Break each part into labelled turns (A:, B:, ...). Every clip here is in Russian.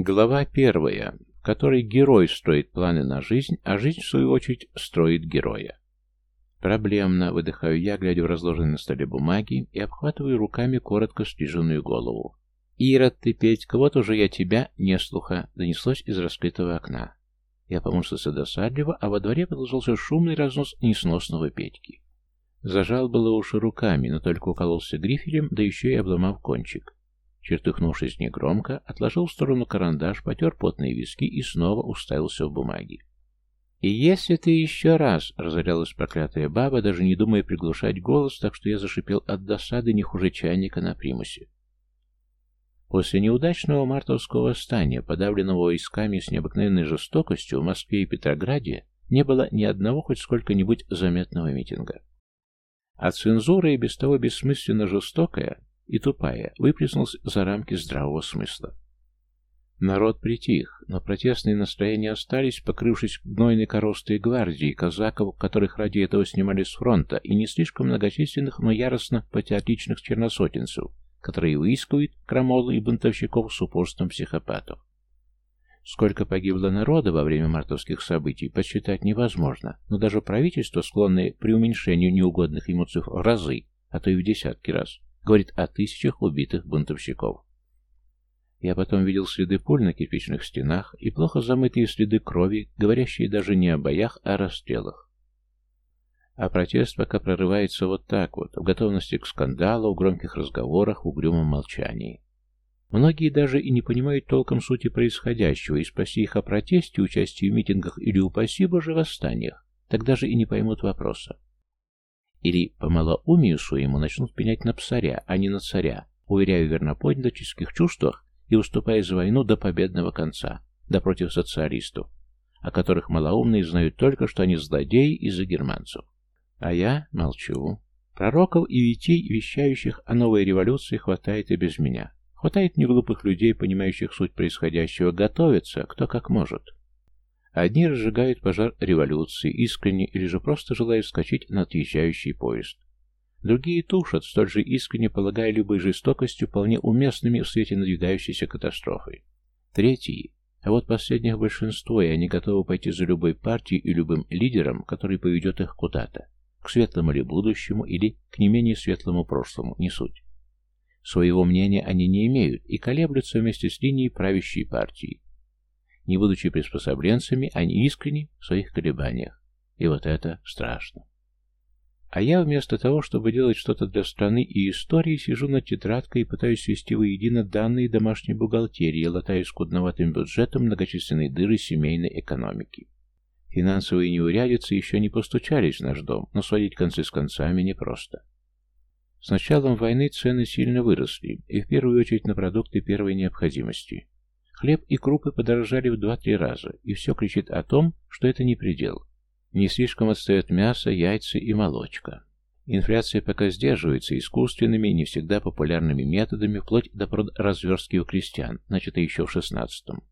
A: Глава первая, в которой герой строит планы на жизнь, а жизнь, в свою очередь, строит героя. Проблемно, выдыхаю я, глядя в разложенные на столе бумаги и обхватываю руками коротко стриженную голову. «Ирод ты, Петька, вот уже я тебя, не слуха!» донеслось из раскрытого окна. Я помучился досадливо, а во дворе продолжался шумный разнос несносного Петьки. Зажал было уши руками, но только укололся грифелем, да еще и обломав кончик. Чертыхнувшись негромко, отложил в сторону карандаш, потер потные виски и снова уставился в бумаги. «И если ты еще раз...» — разорялась проклятая баба, даже не думая приглушать голос, так что я зашипел от досады не хуже чайника на примусе. После неудачного мартовского восстания, подавленного войсками с необыкновенной жестокостью, в Москве и Петрограде не было ни одного хоть сколько-нибудь заметного митинга. А цензура и без того бессмысленно жестокая и тупая выплеснулась за рамки здравого смысла. Народ притих, но протестные настроения остались, покрывшись гнойной коростой гвардии, казаков, которых ради этого снимали с фронта, и не слишком многочисленных, но яростно патриотичных черносотенцев, которые выискивают крамолы и бунтовщиков с упорством психопатов. Сколько погибло народа во время мартовских событий, подсчитать невозможно, но даже правительство, склонное к преуменьшению неугодных ему цифр в разы, а то и в десятки раз, говорит о тысячах убитых бунтовщиков. Я потом видел следы пуль на кирпичных стенах и плохо замытые следы крови, говорящие даже не о боях, а о расстрелах. А протест пока прорывается вот так вот, в готовности к скандалу, в громких разговорах, в угрюмом молчании. Многие даже и не понимают толком сути происходящего, и спаси их о протесте, участии в митингах или, упаси боже, восстаниях, так даже и не поймут вопроса. Или по малоумию своему начнут пенять на псаря, а не на царя, уверяя в чувствах и уступая за войну до победного конца, да против социалистов, о которых малоумные знают только, что они злодеи из-за германцев. А я молчу. Пророков и витей, вещающих о новой революции, хватает и без меня. Хватает неглупых людей, понимающих суть происходящего, готовятся, кто как может. Одни разжигают пожар революции, искренне или же просто желая вскочить на отъезжающий поезд. Другие тушат, столь же искренне полагая любой жестокостью вполне уместными в свете надвигающейся катастрофы. Третьи а вот последних большинство, и они готовы пойти за любой партией и любым лидером, который поведет их куда-то к светлому ли будущему или к не менее светлому прошлому, не суть. Своего мнения они не имеют и колеблются вместе с линией правящей партии. Не будучи приспособленцами, они искренни в своих колебаниях. И вот это страшно. А я вместо того, чтобы делать что-то для страны и истории, сижу над тетрадкой и пытаюсь свести воедино данные домашней бухгалтерии, латая скудноватым бюджетом многочисленные дыры семейной экономики. Финансовые неурядицы еще не постучались в наш дом, но сводить концы с концами непросто. С началом войны цены сильно выросли, и в первую очередь на продукты первой необходимости. Хлеб и крупы подорожали в 2-3 раза, и все кричит о том, что это не предел. Не слишком отстает мясо, яйца и молочка. Инфляция пока сдерживается искусственными, не всегда популярными методами, вплоть до разверстки у крестьян, начатой еще в шестнадцатом.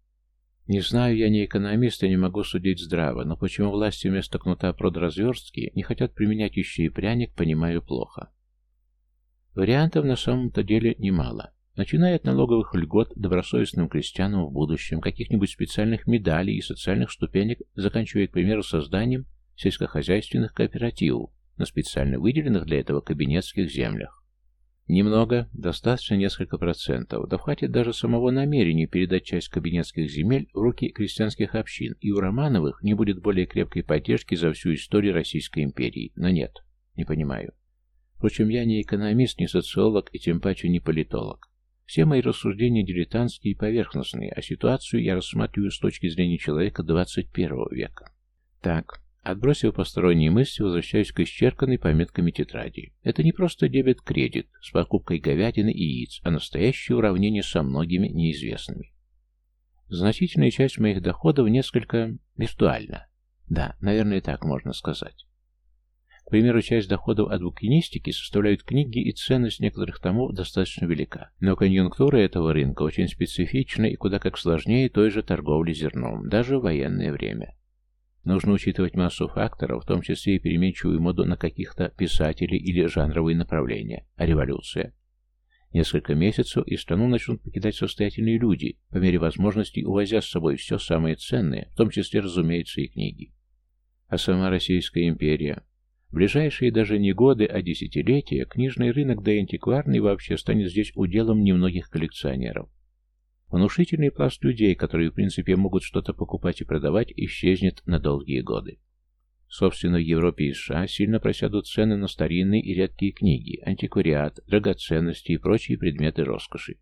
A: Не знаю, я не экономист и не могу судить здраво, но почему власти вместо кнута продразверстки не хотят применять еще и пряник, понимаю плохо. Вариантов на самом-то деле немало. Начиная от налоговых льгот добросовестным крестьянам в будущем, каких-нибудь специальных медалей и социальных ступенек, заканчивая, к примеру, созданием сельскохозяйственных кооперативов на специально выделенных для этого кабинетских землях. Немного, достаточно несколько процентов, да хватит даже самого намерения передать часть кабинетских земель в руки крестьянских общин, и у Романовых не будет более крепкой поддержки за всю историю Российской империи. Но нет, не понимаю. Впрочем, я не экономист, не социолог и тем паче не политолог. Все мои рассуждения дилетантские и поверхностные, а ситуацию я рассматриваю с точки зрения человека 21 века. Так, Отбросив посторонние мысли, возвращаюсь к исчерканной пометками тетради. Это не просто дебет-кредит с покупкой говядины и яиц, а настоящее уравнение со многими неизвестными. Значительная часть моих доходов несколько виртуальна. Да, наверное, так можно сказать. К примеру, часть доходов от букинистики составляют книги, и ценность некоторых томов достаточно велика. Но конъюнктура этого рынка очень специфична и куда как сложнее той же торговли зерном, даже в военное время. Нужно учитывать массу факторов, в том числе и переменчивую моду на каких-то писателей или жанровые направления, а революция. Несколько месяцев и страну начнут покидать состоятельные люди, по мере возможностей увозя с собой все самое ценное, в том числе, разумеется, и книги. А сама Российская империя? Ближайшие даже не годы, а десятилетия книжный рынок, да и антикварный вообще станет здесь уделом немногих коллекционеров. Внушительный пласт людей, которые в принципе могут что-то покупать и продавать, исчезнет на долгие годы. Собственно, в Европе и США сильно просядут цены на старинные и редкие книги, антиквариат, драгоценности и прочие предметы роскоши.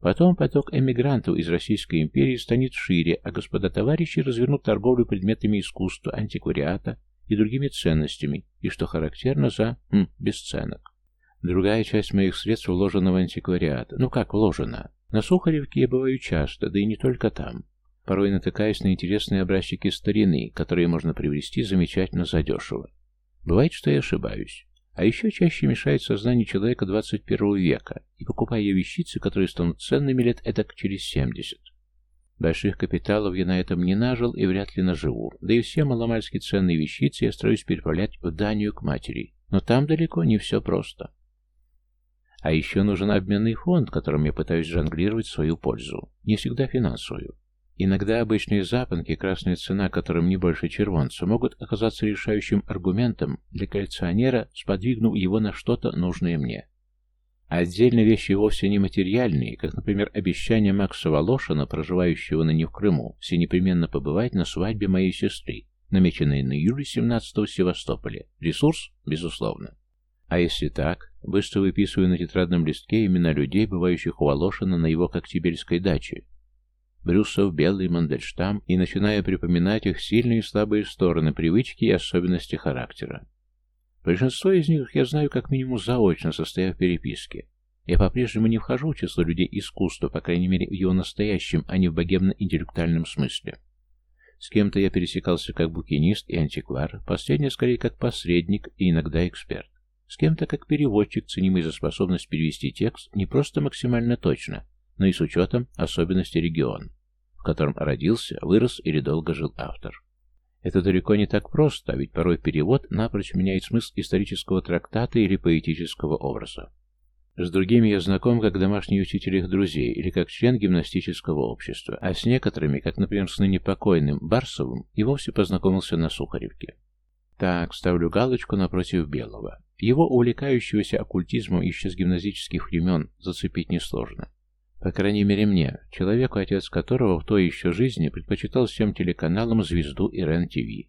A: Потом поток эмигрантов из Российской империи станет шире, а господа товарищи развернут торговлю предметами искусства, антиквариата и другими ценностями, и, что характерно, за м, бесценок. Другая часть моих средств вложена в антиквариат. Ну как вложена? На Сухаревке я бываю часто, да и не только там порой натыкаясь на интересные образчики старины, которые можно привести замечательно задешево. Бывает, что я ошибаюсь. А еще чаще мешает сознание человека 21 века, и покупая вещицы, которые станут ценными лет этак через 70. Больших капиталов я на этом не нажил и вряд ли наживу, да и все маломальски ценные вещицы я стараюсь переправлять в Данию к матери, но там далеко не все просто. А еще нужен обменный фонд, которым я пытаюсь жонглировать в свою пользу, не всегда финансовую. Иногда обычные запонки, красная цена которым не больше червонца, могут оказаться решающим аргументом для коллекционера, сподвигнув его на что-то нужное мне. А отдельные вещи вовсе не материальные, как, например, обещание Макса Волошина, проживающего на не в Крыму, все непременно побывать на свадьбе моей сестры, намеченной на июле 17 в Севастополе. Ресурс? Безусловно. А если так, быстро выписываю на тетрадном листке имена людей, бывающих у Волошина на его коктебельской даче, Брюсов, Белый, Мандельштам и начиная припоминать их сильные и слабые стороны, привычки и особенности характера. Большинство из них я знаю как минимум заочно, состоя в переписке. Я по-прежнему не вхожу в число людей искусства, по крайней мере в его настоящем, а не в богемно-интеллектуальном смысле. С кем-то я пересекался как букинист и антиквар, последний скорее как посредник и иногда эксперт. С кем-то как переводчик, ценимый за способность перевести текст не просто максимально точно, но и с учетом особенностей региона котором родился, вырос или долго жил автор. Это далеко не так просто, ведь порой перевод напрочь меняет смысл исторического трактата или поэтического образа. С другими я знаком как домашний учитель их друзей или как член гимнастического общества, а с некоторыми, как, например, с ныне покойным Барсовым, и вовсе познакомился на Сухаревке. Так, ставлю галочку напротив Белого. Его увлекающегося оккультизмом еще с гимназических времен зацепить несложно. По крайней мере мне, человеку, отец которого в той еще жизни предпочитал всем телеканалам «Звезду» и РЕН-ТВ.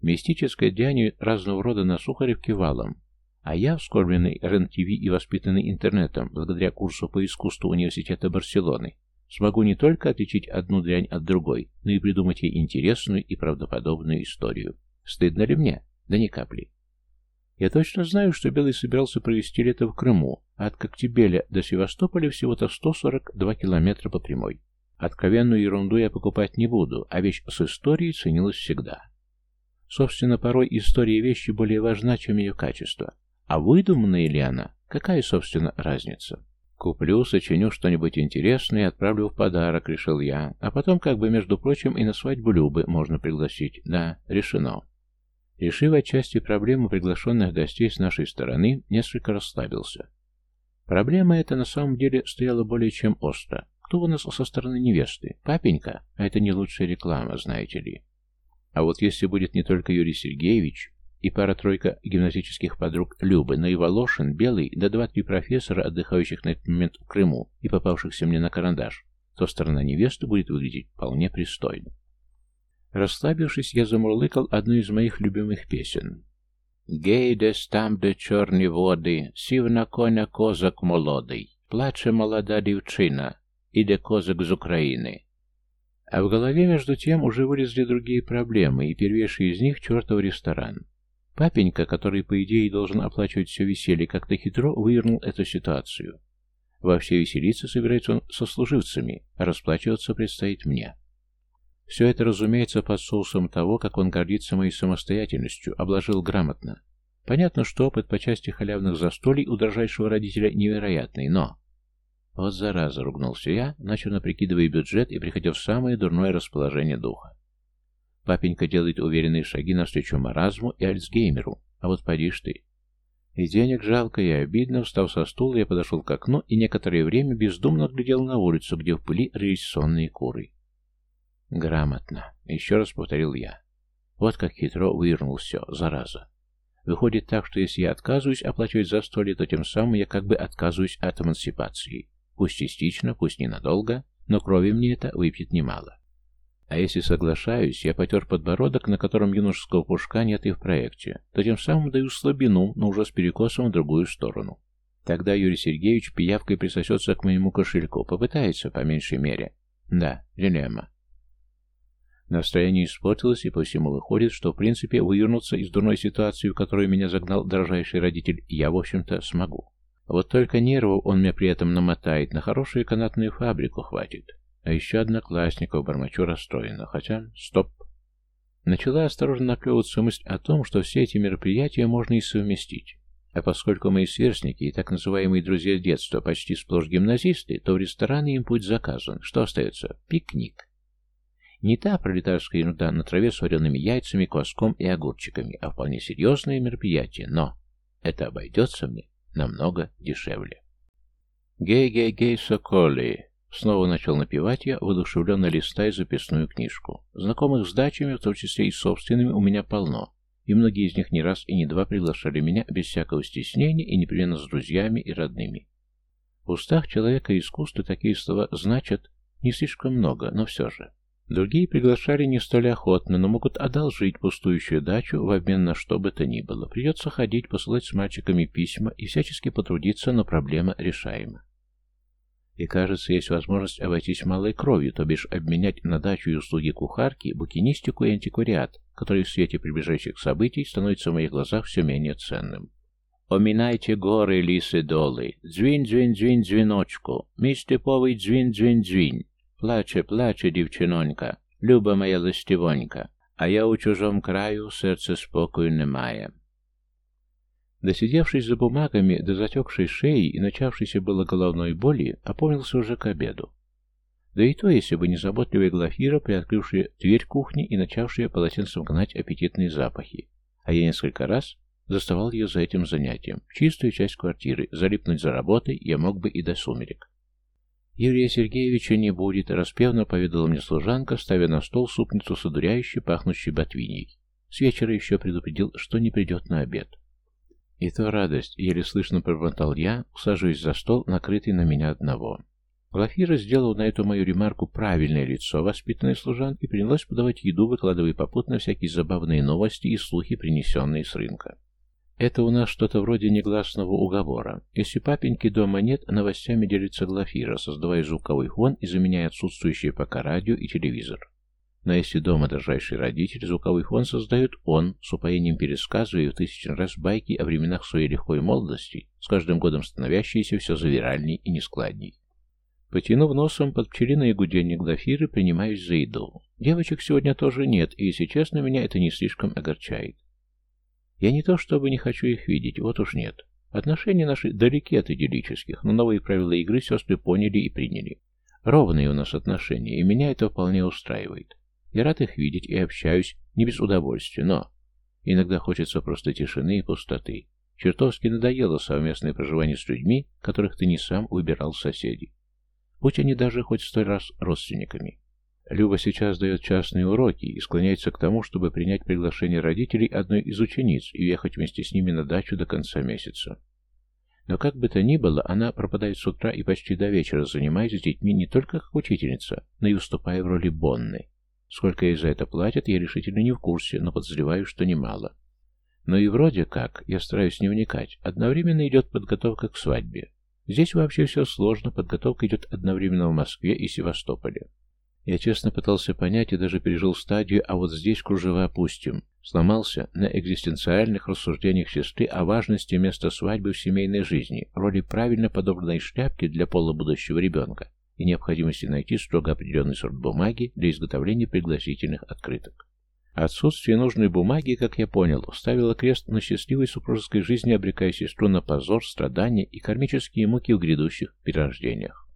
A: Мистическое деяние разного рода на Сухаревке валом, а я, вскормленный РЕН-ТВ и воспитанный интернетом, благодаря курсу по искусству Университета Барселоны, смогу не только отличить одну дрянь от другой, но и придумать ей интересную и правдоподобную историю. Стыдно ли мне? Да ни капли. Я точно знаю, что Белый собирался провести лето в Крыму, а от Коктебеля до Севастополя всего-то 142 километра по прямой. Откровенную ерунду я покупать не буду, а вещь с историей ценилась всегда. Собственно, порой история вещи более важна, чем ее качество. А выдуманная ли она? Какая, собственно, разница? Куплю, сочиню что-нибудь интересное и отправлю в подарок, решил я. А потом, как бы, между прочим, и на свадьбу Любы можно пригласить. Да, решено. Решив отчасти проблему приглашенных гостей с нашей стороны, несколько расслабился. Проблема эта на самом деле стояла более чем остро. Кто у нас со стороны невесты? Папенька? А это не лучшая реклама, знаете ли. А вот если будет не только Юрий Сергеевич и пара-тройка гимназических подруг Любы, но и Волошин, Белый, да два-три профессора, отдыхающих на этот момент в Крыму и попавшихся мне на карандаш, то сторона невесты будет выглядеть вполне пристойно. Расслабившись, я замурлыкал одну из моих любимых песен. «Гейдес там, де чорні води, сів на коня козак молодий, плаче молода дівчина, іде козак з України». А в голове, между тем, уже вылезли другие проблемы, и первейший из них — чертов ресторан. Папенька, который, по идее, должен оплачивать все веселье, как-то хитро вывернул эту ситуацию. Во все веселиться собирается он со служивцами, а расплачиваться предстоит мне. Все это, разумеется, под соусом того, как он гордится моей самостоятельностью, обложил грамотно. Понятно, что опыт по части халявных застолий у дрожайшего родителя невероятный, но... Вот зараза, ругнулся я, начал прикидывая бюджет и приходя в самое дурное расположение духа. Папенька делает уверенные шаги навстречу маразму и альцгеймеру, а вот поди ж ты. И денег жалко, и обидно. Встав со стула, я подошел к окну и некоторое время бездумно глядел на улицу, где в пыли рылись куры. Грамотно. Еще раз повторил я. Вот как хитро вывернул все, зараза. Выходит так, что если я отказываюсь оплачивать застолье, то тем самым я как бы отказываюсь от эмансипации. Пусть частично, пусть ненадолго, но крови мне это выпьет немало. А если соглашаюсь, я потер подбородок, на котором юношеского пушка нет и в проекте, то тем самым даю слабину, но уже с перекосом в другую сторону. Тогда Юрий Сергеевич пиявкой присосется к моему кошельку, попытается, по меньшей мере. Да, дилемма. Настроение испортилось, и по всему выходит, что в принципе вывернуться из дурной ситуации, в которую меня загнал дрожайший родитель, я, в общем-то, смогу. Вот только нервов он мне при этом намотает, на хорошую канатную фабрику хватит. А еще одноклассников бормочу расстроенно, хотя... Стоп! Начала осторожно наклевываться мысль о том, что все эти мероприятия можно и совместить. А поскольку мои сверстники и так называемые друзья детства почти сплошь гимназисты, то в рестораны им путь заказан. Что остается? Пикник. Не та пролетарская ерунда на траве с вареными яйцами, кваском и огурчиками, а вполне серьезное мероприятие. Но это обойдется мне намного дешевле. «Гей-гей-гей, соколи!» Снова начал напевать я, воодушевленно листая записную книжку. Знакомых с дачами, в том числе и собственными, у меня полно, и многие из них не раз и не два приглашали меня без всякого стеснения и непременно с друзьями и родными. В устах человека искусства такие слова значат не слишком много, но все же. Другие приглашали не столь охотно, но могут одолжить пустующую дачу в обмен на что бы то ни было. Придется ходить, посылать с мальчиками письма и всячески потрудиться, но проблема решаема. И кажется, есть возможность обойтись малой кровью, то бишь обменять на дачу и услуги кухарки, букинистику и антиквариат, который в свете приближающих событий становится в моих глазах все менее ценным. Оминайте горы, лисы, долы, дзвінь, дзвінь, дзвінь, дзвіночку, мій степовий дзвінь, дзвінь, дзвінь. Плаче, плаче, дівчинонька, люба моя листівонька, а я у чужом краю серце спокою немає. Досидевшись за бумагами до затекшей шеи и начавшейся было головной боли, опомнился уже к обеду. Да и то, если бы не заботливая Глафира, приоткрывшая дверь кухни и начавшая полотенцем гнать аппетитные запахи. А я несколько раз заставал ее за этим занятием. В чистую часть квартиры, залипнуть за работой я мог бы и до сумерек. Юрия Сергеевича не будет, распевно поведала мне служанка, ставя на стол супницу с одуряющей, пахнущей ботвиней. С вечера еще предупредил, что не придет на обед. И то радость, еле слышно пробормотал я, усаживаясь за стол, накрытый на меня одного. Глафира сделала на эту мою ремарку правильное лицо воспитанной служанки принялась подавать еду, выкладывая попутно всякие забавные новости и слухи, принесенные с рынка. Это у нас что-то вроде негласного уговора. Если папеньки дома нет, новостями делится Глафира, создавая звуковой фон и заменяя отсутствующие пока радио и телевизор. Но если дома дрожайший родитель, звуковой фон создает он, с упоением пересказывая в тысячи раз байки о временах своей легкой молодости, с каждым годом становящиеся все завиральней и нескладней. Потянув носом под пчелиное гудение Глафиры, принимаюсь за еду. Девочек сегодня тоже нет, и, если честно, меня это не слишком огорчает. Я не то чтобы не хочу их видеть, вот уж нет. Отношения наши далеки от идиллических, но новые правила игры сестры поняли и приняли. Ровные у нас отношения, и меня это вполне устраивает. Я рад их видеть и общаюсь, не без удовольствия, но... Иногда хочется просто тишины и пустоты. Чертовски надоело совместное проживание с людьми, которых ты не сам выбирал соседей. Будь они даже хоть сто раз родственниками. Люба сейчас дает частные уроки и склоняется к тому, чтобы принять приглашение родителей одной из учениц и ехать вместе с ними на дачу до конца месяца. Но как бы то ни было, она пропадает с утра и почти до вечера, занимаясь с детьми не только как учительница, но и выступая в роли Бонны. Сколько ей за это платят, я решительно не в курсе, но подозреваю, что немало. Но и вроде как, я стараюсь не вникать, одновременно идет подготовка к свадьбе. Здесь вообще все сложно, подготовка идет одновременно в Москве и Севастополе. Я честно пытался понять и даже пережил стадию, а вот здесь кружева опустим. Сломался на экзистенциальных рассуждениях сестры о важности места свадьбы в семейной жизни, роли правильно подобранной шляпки для пола будущего ребенка и необходимости найти строго определенный сорт бумаги для изготовления пригласительных открыток. Отсутствие нужной бумаги, как я понял, ставило крест на счастливой супружеской жизни, обрекая сестру на позор, страдания и кармические муки в грядущих перерождениях.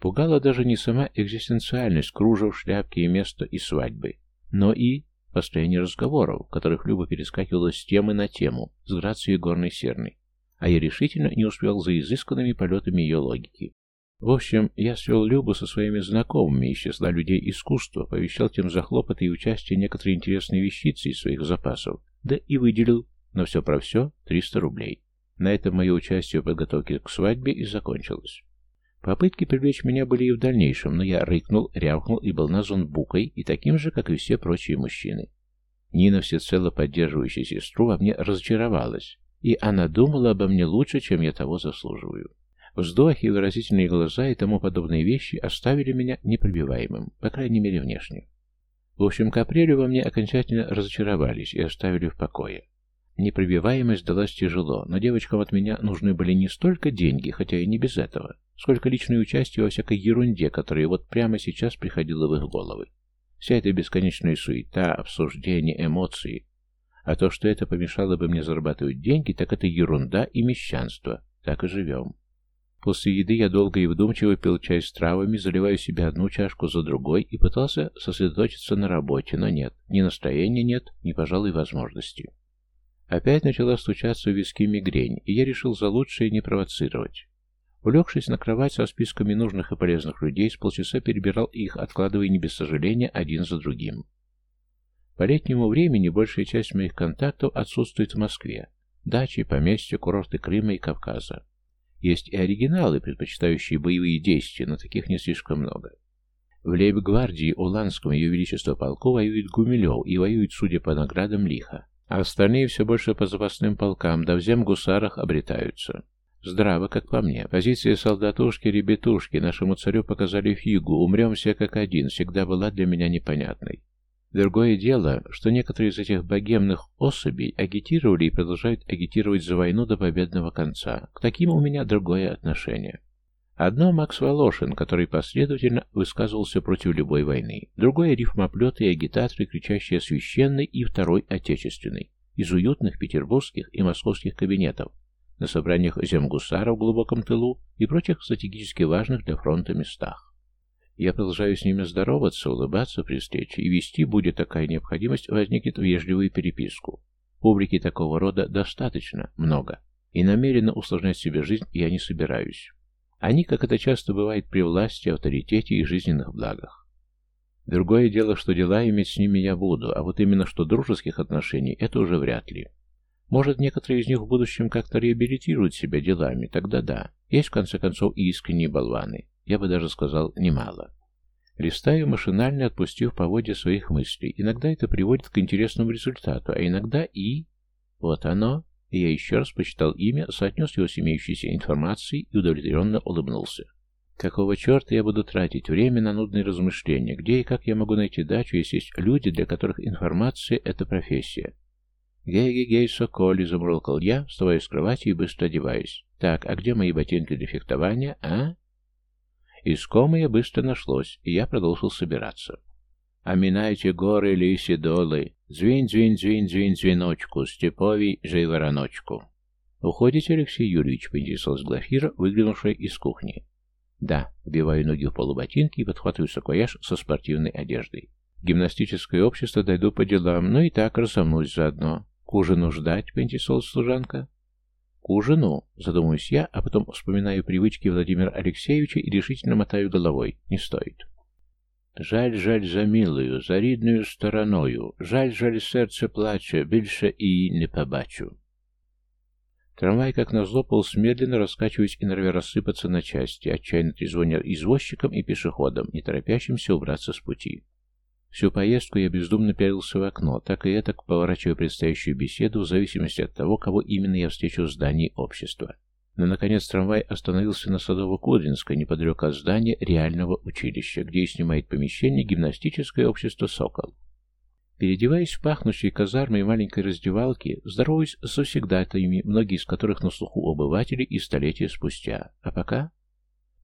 A: Пугала даже не сама экзистенциальность кружев, шляпки и места и свадьбы, но и построение разговоров, в которых Люба перескакивала с темы на тему, с грацией горной серной. а я решительно не успел за изысканными полетами ее логики. В общем, я свел Любу со своими знакомыми из числа людей искусства, повещал тем за хлопоты и участие некоторые интересные вещицы из своих запасов, да и выделил на все про все 300 рублей. На этом мое участие в подготовке к свадьбе и закончилось. Попытки привлечь меня были и в дальнейшем, но я рыкнул, рявкнул и был назван букой, и таким же, как и все прочие мужчины. Нина, всецело поддерживающая сестру, во мне разочаровалась, и она думала обо мне лучше, чем я того заслуживаю. Вздохи, выразительные глаза и тому подобные вещи оставили меня непробиваемым, по крайней мере внешне. В общем, к апрелю во мне окончательно разочаровались и оставили в покое. Непробиваемость далась тяжело, но девочкам от меня нужны были не столько деньги, хотя и не без этого, сколько личное участие во всякой ерунде, которая вот прямо сейчас приходила в их головы. Вся эта бесконечная суета, обсуждение, эмоции. А то, что это помешало бы мне зарабатывать деньги, так это ерунда и мещанство. Так и живем. После еды я долго и вдумчиво пил чай с травами, заливая себе одну чашку за другой и пытался сосредоточиться на работе, но нет, ни настроения нет, ни, пожалуй, возможности. Опять начала стучаться в виски мигрень, и я решил за лучшее не провоцировать. Улегшись на кровать со списками нужных и полезных людей, с полчаса перебирал их, откладывая не без сожаления один за другим. По летнему времени большая часть моих контактов отсутствует в Москве. Дачи, поместья, курорты Крыма и Кавказа. Есть и оригиналы, предпочитающие боевые действия, но таких не слишком много. В лейб-гвардии Уланском Ее Величество полку воюет Гумилев и воюет, судя по наградам, лихо. А остальные все больше по запасным полкам, да в земгусарах обретаются. Здраво, как по мне. Позиции солдатушки-ребятушки нашему царю показали фигу. Умрем все как один, всегда была для меня непонятной. Другое дело, что некоторые из этих богемных особей агитировали и продолжают агитировать за войну до победного конца. К таким у меня другое отношение. Одно Макс Волошин, который последовательно высказывался против любой войны. Другое рифмоплеты и агитаторы, кричащие священный и второй отечественный. Из уютных петербургских и московских кабинетов, на собраниях земгусара в глубоком тылу и прочих стратегически важных для фронта местах. Я продолжаю с ними здороваться, улыбаться при встрече, и вести, будет такая необходимость, возникнет вежливую переписку. Публики такого рода достаточно, много, и намеренно усложнять себе жизнь я не собираюсь. Они, как это часто бывает при власти, авторитете и жизненных благах. Другое дело, что дела иметь с ними я буду, а вот именно что дружеских отношений, это уже вряд ли. Может, некоторые из них в будущем как-то реабилитируют себя делами, тогда да. Есть, в конце концов, и искренние болваны. Я бы даже сказал, немало. Листаю, машинально отпустив поводья своих мыслей. Иногда это приводит к интересному результату, а иногда и... Вот оно, я еще раз почитал имя, соотнес его с имеющейся информацией и удовлетворенно улыбнулся. Какого черта я буду тратить время на нудные размышления? Где и как я могу найти дачу, если есть люди, для которых информация — это профессия? «Гей-гей-гей, соколи!» — замурлкал я, вставая с кровати и быстро одеваясь. «Так, а где мои ботинки для фехтования, а?» Искомое быстро нашлось, и я продолжил собираться. Оминайте горы, лиси, долы, звень, звень, звень, звень, звеночку, степовий же и вороночку. «Уходите, Алексей Юрьевич?» — поинтересовалась Глафира, выглянувшая из кухни. «Да», — вбиваю ноги в полуботинки и подхватываю саквояж со спортивной одеждой. гимнастическое общество дойду по делам, но и так разомнусь заодно. К ужину ждать?» — поинтересовалась служанка. «К ужину?» — задумаюсь я, а потом вспоминаю привычки Владимира Алексеевича и решительно мотаю головой. «Не стоит». Жаль, жаль за милую, за рідною стороною, жаль, жаль, серце плаче, більше и не побачу. Трамвай, как назло, полз медленно, раскачиваясь и норовя рассыпаться на части, отчаянно трезвоня извозчикам и пешеходам, не торопящимся убраться с пути. Всю поездку я бездумно пялился в окно, так и этак поворачивая предстоящую беседу в зависимости от того, кого именно я встречу в здании общества. Но, наконец, трамвай остановился на Садово-Кудринской, неподалеку от здания реального училища, где и снимает помещение гимнастическое общество «Сокол». Переодеваясь в пахнущие казармы и маленькой раздевалки, здороваюсь с завсегдатаями, многие из которых на слуху обывателей и столетия спустя. А пока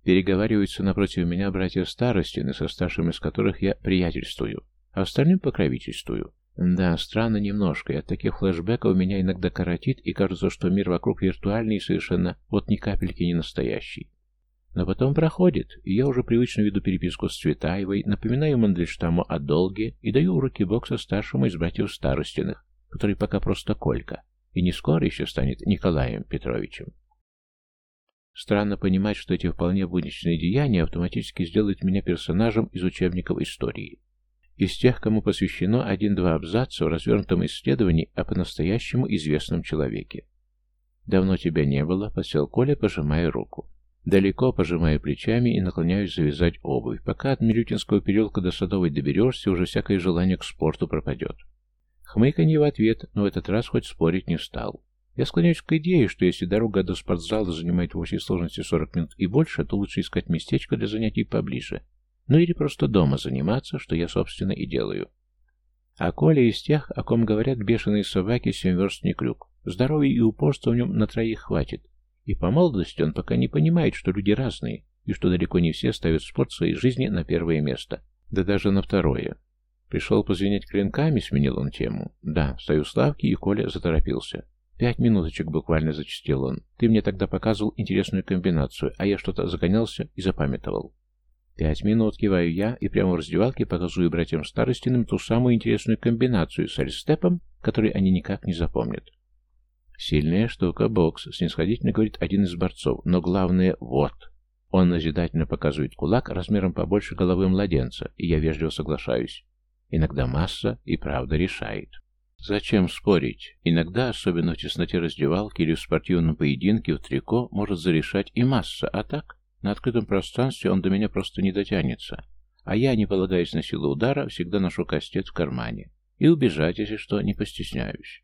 A: переговариваются напротив меня братья Старостины, со старшим из которых я приятельствую, а остальным покровительствую. Да, странно немножко, и от таких флешбеков меня иногда коротит, и кажется, что мир вокруг виртуальный и совершенно вот ни капельки не настоящий. Но потом проходит, и я уже привычно веду переписку с Цветаевой, напоминаю Мандельштаму о долге и даю уроки бокса старшему из братьев Старостиных, который пока просто Колька. И не скоро еще станет Николаем Петровичем. Странно понимать, что эти вполне будничные деяния автоматически сделают меня персонажем из учебников истории. Из тех, кому посвящено один-два абзаца в развернутом исследовании о по-настоящему известном человеке. «Давно тебя не было», — посел Коля, пожимая руку. Далеко пожимая плечами и наклоняюсь завязать обувь. Пока от Милютинского переулка до Садовой доберешься, уже всякое желание к спорту пропадет. Хмыканье в ответ, но в этот раз хоть спорить не стал. Я склоняюсь к идее, что если дорога до спортзала занимает в общей сложности 40 минут и больше, то лучше искать местечко для занятий поближе. Ну или просто дома заниматься, что я, собственно, и делаю. А Коля из тех, о ком говорят бешеные собаки, семь верст не крюк. Здоровья и упорства в нем на троих хватит. И по молодости он пока не понимает, что люди разные, и что далеко не все ставят спорт своей жизни на первое место. Да даже на второе. Пришел позвенять клинками, сменил он тему. Да, стою славки, и Коля заторопился. «Пять минуточек буквально зачастил он. Ты мне тогда показывал интересную комбинацию, а я что-то загонялся и запамятовал». «Пять минут», киваю я, и прямо в раздевалке показываю братьям Старостиным ту самую интересную комбинацию с альстепом, которую они никак не запомнят. «Сильная штука, бокс», — снисходительно говорит один из борцов, но главное — вот. Он назидательно показывает кулак размером побольше головы младенца, и я вежливо соглашаюсь. Иногда масса и правда решает. Зачем спорить? Иногда, особенно в тесноте раздевалки или в спортивном поединке в трико, может зарешать и масса, а так, на открытом пространстве он до меня просто не дотянется. А я, не полагаясь на силу удара, всегда ношу кастет в кармане. И убежать, если что, не постесняюсь.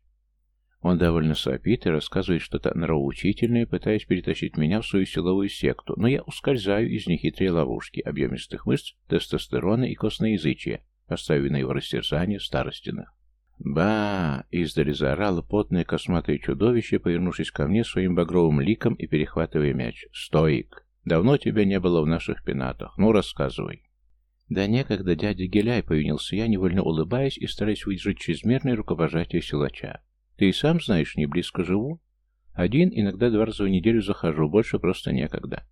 A: Он довольно сопит и рассказывает что-то нравоучительное, пытаясь перетащить меня в свою силовую секту, но я ускользаю из нехитрой ловушки объемистых мышц, тестостерона и косноязычия, поставив на его растерзание старостиных. «Ба!» — издали заорало потное косматое чудовище, повернувшись ко мне своим багровым ликом и перехватывая мяч. «Стоик! Давно тебя не было в наших пенатах. Ну, рассказывай!» «Да некогда, дядя Геляй!» — повинился я, невольно улыбаясь и стараясь выдержать чрезмерное рукопожатие силача. «Ты и сам знаешь, не близко живу. Один, иногда два раза в неделю захожу, больше просто некогда».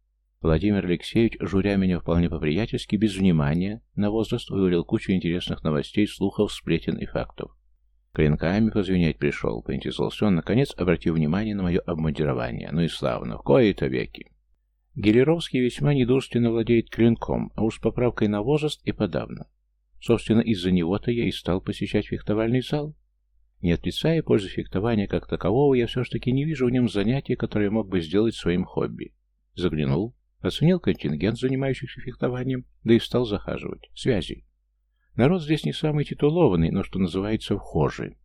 A: Владимир Алексеевич, журя меня вполне по-приятельски, без внимания, на возраст вывалил кучу интересных новостей, слухов, сплетен и фактов. Клинками позвенять пришел, поинтересовался он, наконец, обратив внимание на мое обмундирование. Ну и славно, в кои-то веки. Гелеровский весьма недурственно владеет клинком, а уж с поправкой на возраст и подавно. Собственно, из-за него-то я и стал посещать фехтовальный зал. Не отрицая пользы фехтования как такового, я все ж таки не вижу в нем занятия, которое мог бы сделать своим хобби. Заглянул, оценил контингент, занимающихся фехтованием, да и стал захаживать. Связи. Народ здесь не самый титулованный, но, что называется, вхожий.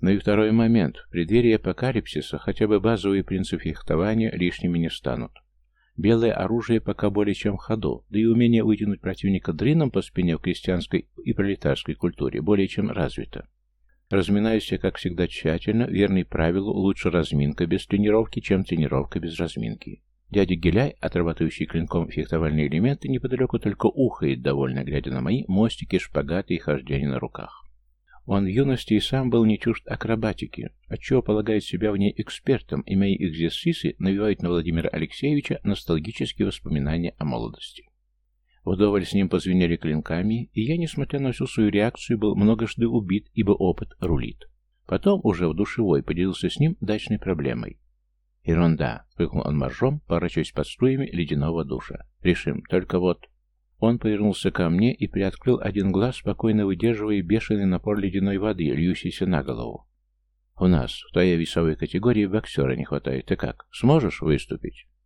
A: Но и второй момент. В преддверии апокалипсиса хотя бы базовые принципы фехтования лишними не станут. Белое оружие пока более чем в ходу, да и умение вытянуть противника дрыном по спине в крестьянской и пролетарской культуре более чем развито. Разминаюсь я, как всегда, тщательно, верный правилу лучше разминка без тренировки, чем тренировка без разминки. Дядя Геляй, отрабатывающий клинком фехтовальные элементы, неподалеку только ухает, довольно глядя на мои мостики, шпагаты и хождение на руках. Он в юности и сам был не чужд акробатики, отчего полагает себя в ней экспертом, и мои экзерсисы навевают на Владимира Алексеевича ностальгические воспоминания о молодости. Вдоволь с ним позвенели клинками, и я, несмотря на всю свою реакцию, был многожды убит, ибо опыт рулит. Потом, уже в душевой, поделился с ним дачной проблемой. «Ерунда!» — фыркнул он моржом, поворачиваясь под струями ледяного душа. «Решим. Только вот...» Он повернулся ко мне и приоткрыл один глаз, спокойно выдерживая бешеный напор ледяной воды, льющейся на голову. «У нас в твоей весовой категории боксера не хватает. Ты как, сможешь выступить?»